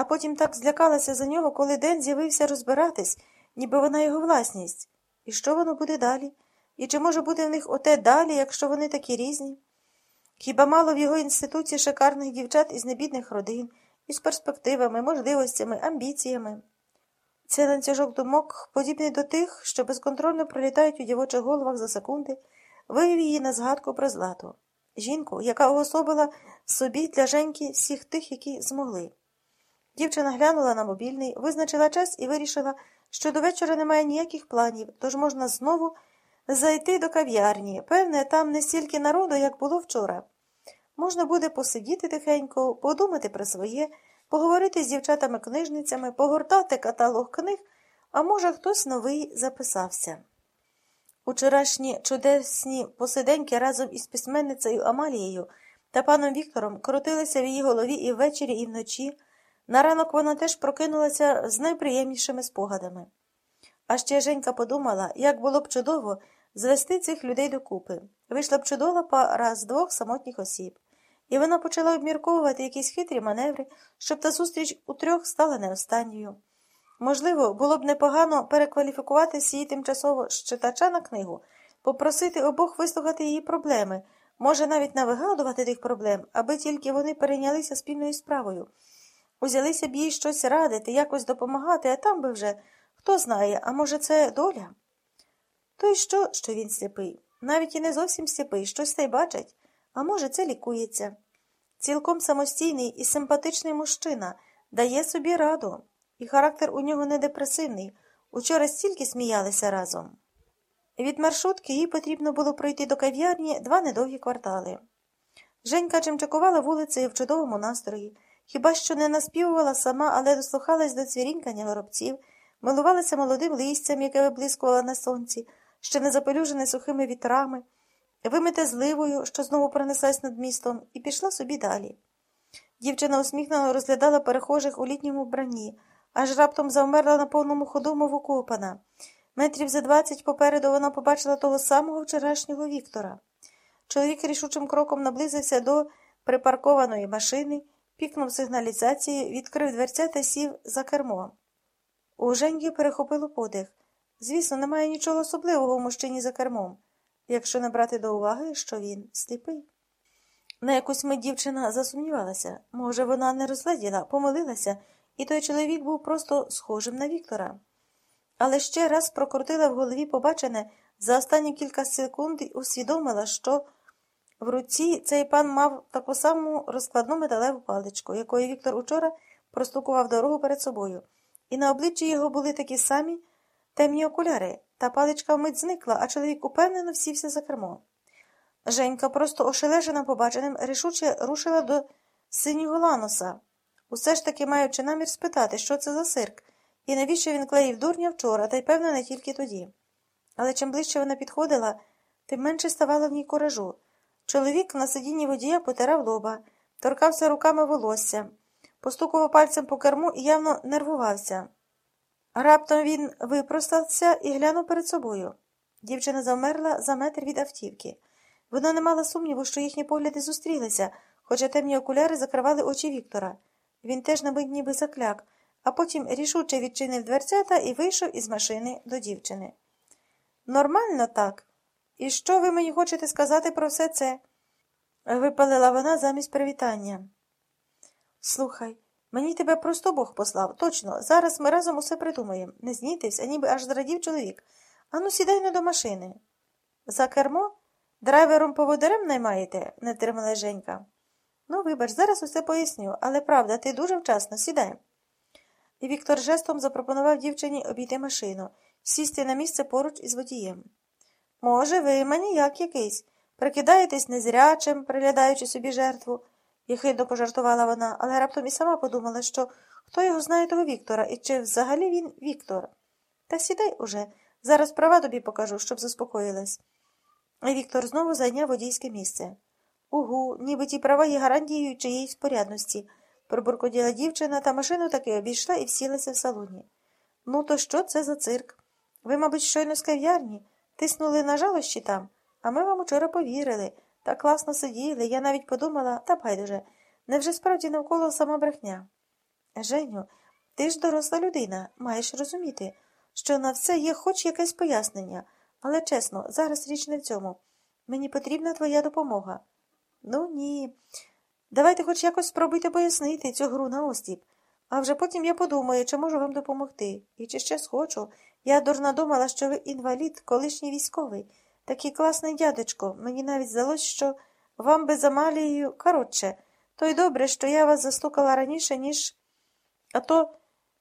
а потім так злякалася за нього, коли день з'явився розбиратись, ніби вона його власність. І що воно буде далі? І чи може бути в них оте далі, якщо вони такі різні? Хіба мало в його інституті шикарних дівчат із небідних родин, із перспективами, можливостями, амбіціями? Цей ланцюжок думок, подібний до тих, що безконтрольно пролітають у дівочих головах за секунди, вивів її на згадку про злату. Жінку, яка уособила собі для Женьки всіх тих, які змогли. Дівчина глянула на мобільний, визначила час і вирішила, що до вечора немає ніяких планів, тож можна знову зайти до кав'ярні. Певне, там не стільки народу, як було вчора. Можна буде посидіти тихенько, подумати про своє, поговорити з дівчатами-книжницями, погортати каталог книг, а може, хтось новий записався. Учорашні чудесні посиденьки разом із письменницею Амалією та паном Віктором крутилися в її голові і ввечері, і вночі. На ранок вона теж прокинулася з найприємнішими спогадами. А ще Женька подумала, як було б чудово звести цих людей докупи. Вийшла б чудова пара з двох самотніх осіб. І вона почала обмірковувати якісь хитрі маневри, щоб та зустріч у трьох стала не останньою. Можливо, було б непогано перекваліфікуватися її тимчасово з читача на книгу, попросити обох вислухати її проблеми, може навіть навигадувати тих проблем, аби тільки вони перейнялися спільною справою. Узялися б їй щось радити, якось допомагати, а там би вже хто знає, а може, це доля? То й що, що він сліпий? Навіть і не зовсім сліпий, щось та й бачить, а може, це лікується. Цілком самостійний і симпатичний мужчина дає собі раду, і характер у нього не депресивний. Учора стільки сміялися разом. Від маршрутки їй потрібно було пройти до кав'ярні два недовгі квартали. Женька чимчакувала вулицею в чудовому настрої. Хіба що не наспівувала сама, але дослухалась до цвірінькання горобців, милувалася молодим листям, яке виблискувало на сонці, ще не запелюжене сухими вітрами, вимите зливою, що знову пронеслась над містом, і пішла собі далі. Дівчина усміхнено розглядала перехожих у літньому вбранні, аж раптом завмерла на повному ходу, мов окопана. Метрів за двадцять попереду вона побачила того самого вчорашнього Віктора. Чоловік рішучим кроком наблизився до припаркованої машини пікнув сигналізації, відкрив дверця та сів за кермо. У Женьки перехопило подих. Звісно, немає нічого особливого у мужчині за кермом, якщо не брати до уваги, що він сліпий. На якусь мить дівчина засумнівалася. Може, вона не розгляділа, помилилася, і той чоловік був просто схожим на Віктора. Але ще раз прокрутила в голові побачене за останні кілька секунд усвідомила, що. В руці цей пан мав таку саму розкладну металеву паличку, якою Віктор учора простукував дорогу перед собою, і на обличчі його були такі самі темні окуляри, та паличка вмить зникла, а чоловік упевнено сівся за кермо. Женька, просто ошележена побаченим, рішуче рушила до синього ланоса, усе ж таки маючи намір спитати, що це за цирк, і навіщо він клеїв дурня вчора, та й певно не тільки тоді. Але чим ближче вона підходила, тим менше ставало в ній куражу. Чоловік на сидінні водія потирав лоба, торкався руками волосся, постукував пальцем по керму і явно нервувався. Раптом він випростався і глянув перед собою. Дівчина завмерла за метр від автівки. Вона не мала сумніву, що їхні погляди зустрілися, хоча темні окуляри закривали очі Віктора. Він теж на мить ніби закляк, а потім рішуче відчинив дверцята і вийшов із машини до дівчини. Нормально так. І що ви мені хочете сказати про все це? випалила вона замість привітання. Слухай, мені тебе просто Бог послав. Точно, зараз ми разом усе придумаємо. Не знітився, ніби аж зрадів чоловік. Ану, сідай не до машини. За кермо? Драйвером поводирем наймаєте? не втримала Женька. Ну, вибач, зараз усе поясню, але правда, ти дуже вчасно, сідай. І Віктор жестом запропонував дівчині обійти машину, сісти на місце поруч із водієм. Може, ви маніяк якийсь. Прикидаєтесь незрячим, приглядаючи собі жертву, єхидно пожартувала вона, але раптом і сама подумала, що хто його знає того Віктора і чи взагалі він Віктор. Та сідай уже, зараз права тобі покажу, щоб заспокоїлась. І Віктор знову зайняв водійське місце. Угу, ніби ті права є гарантією чиєїсь порядності, пробуркоділа дівчина, та машину таки обійшла і всілася в салоні. Ну, то що це за цирк? Ви, мабуть, щойно з кав'ярні. Тиснули на жалощі там, а ми вам учора повірили. Так класно сиділи. Я навіть подумала, та байдуже, невже справді навколо сама брехня? Женю, ти ж доросла людина, маєш розуміти, що на все є хоч якесь пояснення, але чесно, зараз річ не в цьому. Мені потрібна твоя допомога. Ну ні. Давайте хоч якось спробуйте пояснити цю гру на остіп. А вже потім я подумаю, чи можу вам допомогти. І чи ще схочу. Я дурно думала, що ви інвалід, колишній військовий. Такий класний дядечко. Мені навіть здалось, що вам би за коротше. То й добре, що я вас застукала раніше, ніж. А то